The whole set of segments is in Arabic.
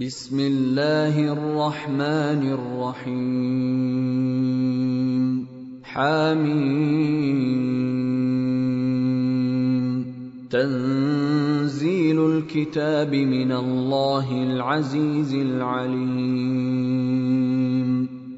بسم الله الرحمن الرحيم. حميم. تنزيل الكتاب من الله العزيز العليم.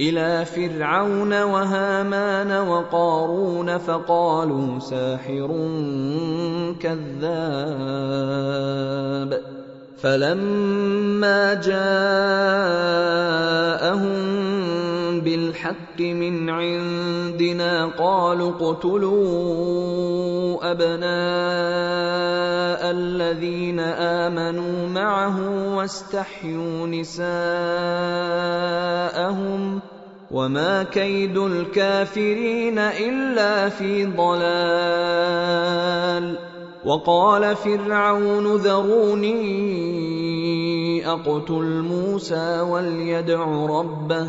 إلى فرعون وهامان وقارون فقالوا ساحر كذاب فلما جاءهم بالحق من عندنا قالوا اقتلوا أبناء الذين آمنوا معه واستحيوا نساءهم وما كيد الكافرين إلا في ضلال وقال فرعون ذروني أقتل موسى وليدع ربه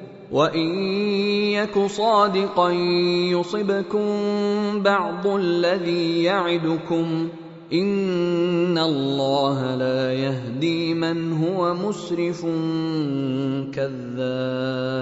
وان يك صادقا يصبكم بعض الذي يعدكم ان الله لا يهدي من هو مسرف كذاب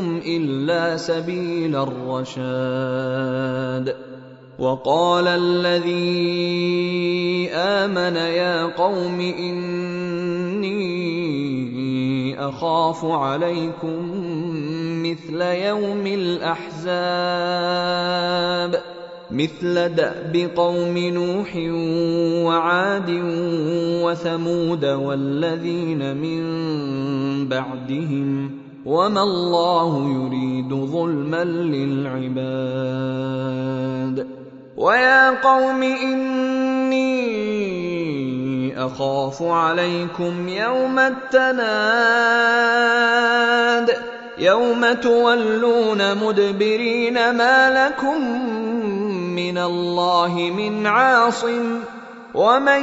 اهديكم إلا سبيل الرشاد. وقال الذي آمن يا قوم إني أخاف عليكم مثل يوم الأحزاب. مثل دأب قوم نوح وعاد وثمود والذين من بعدهم. وما الله يريد ظلما للعباد ويا قوم اني اخاف عليكم يوم التناد يوم تولون مدبرين ما لكم من الله من عاصم ومن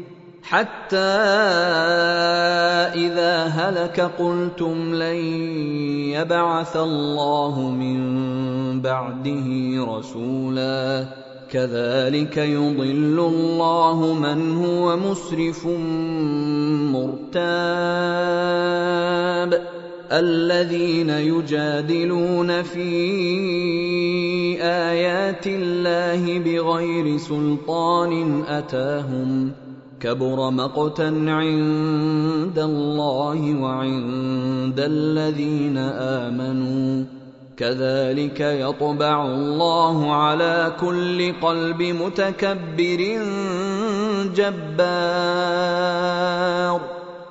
حتى إذا هلك قلتم لن يبعث الله من بعده رسولا. كذلك يضل الله من هو مسرف مرتاب. الذين يجادلون في آيات الله بغير سلطان أتاهم كبر مقتا عند الله وعند الذين آمنوا كذلك يطبع الله على كل قلب متكبر جبار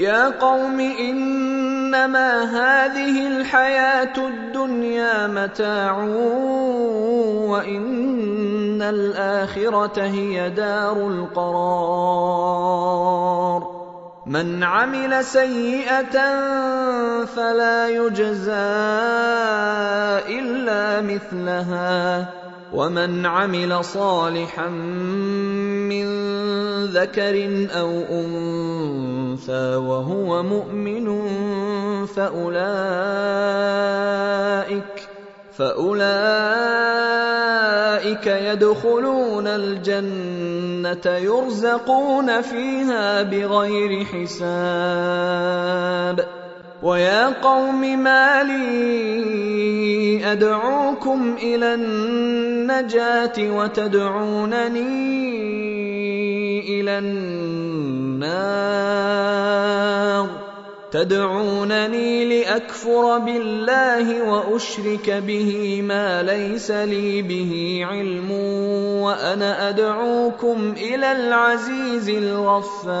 يا قوم إنما هذه الحياة الدنيا متاع وإن الآخرة هي دار القرار. من عمل سيئة فلا يجزى إلا مثلها. ومن عمل صالحا من ذكر أو أنثى وهو مؤمن فأولئك فأولئك يدخلون الجنة يرزقون فيها بغير حساب. ويا قوم ما لي أدعوكم إلى النجاة وتدعونني إلى النار. تدعونني لأكفر بالله وأشرك به ما ليس لي به علم وأنا أدعوكم إلى العزيز الغفار.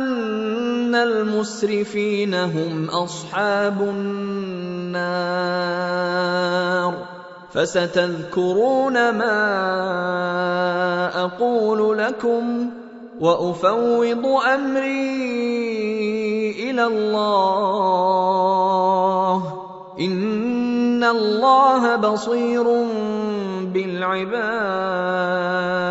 المسرفين هم أصحاب النار. فستذكرون ما أقول لكم وأفوض أمري إلى الله. إن الله بصير بالعباد.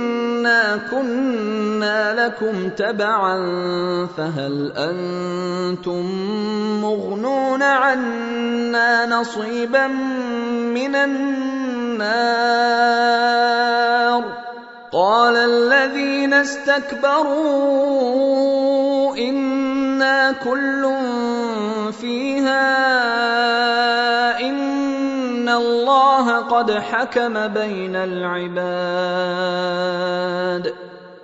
انا كنا لكم تبعا فهل أنتم مغنون عنا نصيبا من النار قال الذين استكبروا أنا كل فيها الله قد حكم بين العباد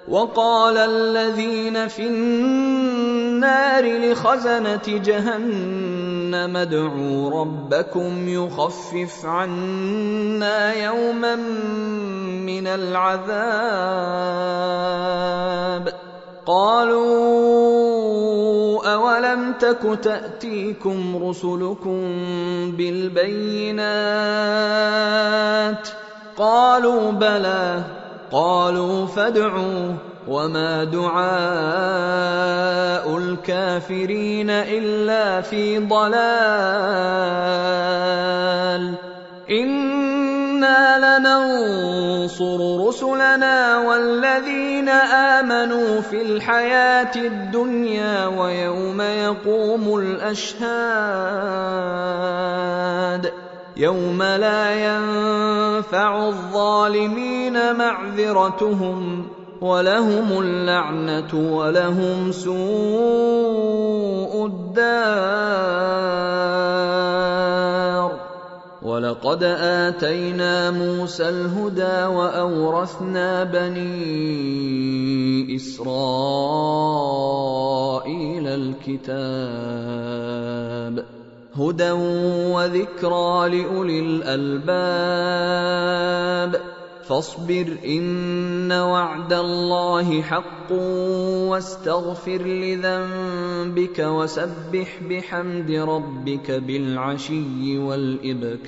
وقال الذين في النار لخزنه جهنم ادعوا ربكم يخفف عنا يوما من العذاب قالوا أولم تك تأتيكم رسلكم بالبينات قالوا بلى قالوا فادعوا وما دعاء الكافرين إلا في ضلال أنا لننصر رسلنا والذين امنوا في الحياة الدنيا ويوم يقوم الاشهاد يوم لا ينفع الظالمين معذرتهم ولهم اللعنه ولهم سوء الدار ولقد آتينا موسى الهدى وأورثنا بني إسرائيل الكتاب هدى وذكرى لأولي الألباب فاصبر إن وعد الله حق واستغفر لذنبك وسبح بحمد ربك بالعشي والإبكار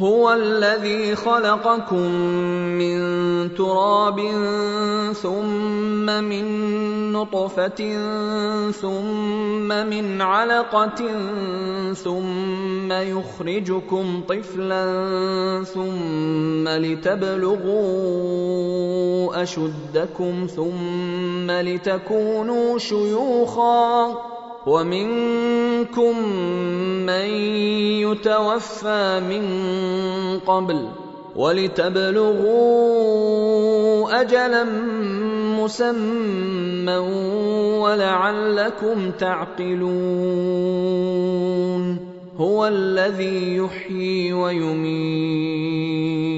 هو الذي خلقكم من تراب ثم من نطفة ثم من علقة ثم يخرجكم طفلا ثم لتبلغوا أشدكم ثم لتكونوا شيوخا ومنكم من يتوفى من قبل ولتبلغوا أجلا مسمى ولعلكم تعقلون هو الذي يحيي ويميت.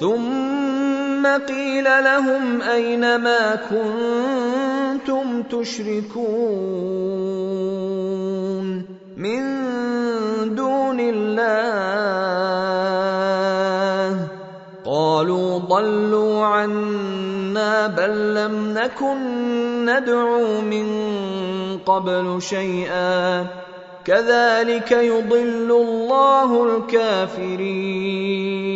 ثم قيل لهم أين ما كنتم تشركون من دون الله قالوا ضلوا عنا بل لم نكن ندعو من قبل شيئا كذلك يضل الله الكافرين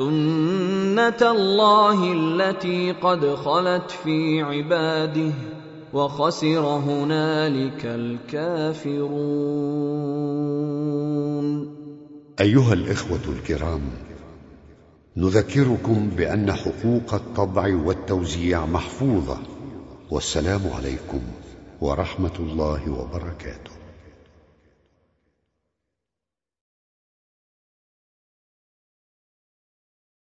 سنه الله التي قد خلت في عباده وخسر هنالك الكافرون أيها الإخوة الكرام نذكركم بأن حقوق الطبع والتوزيع محفوظة والسلام عليكم ورحمة الله وبركاته.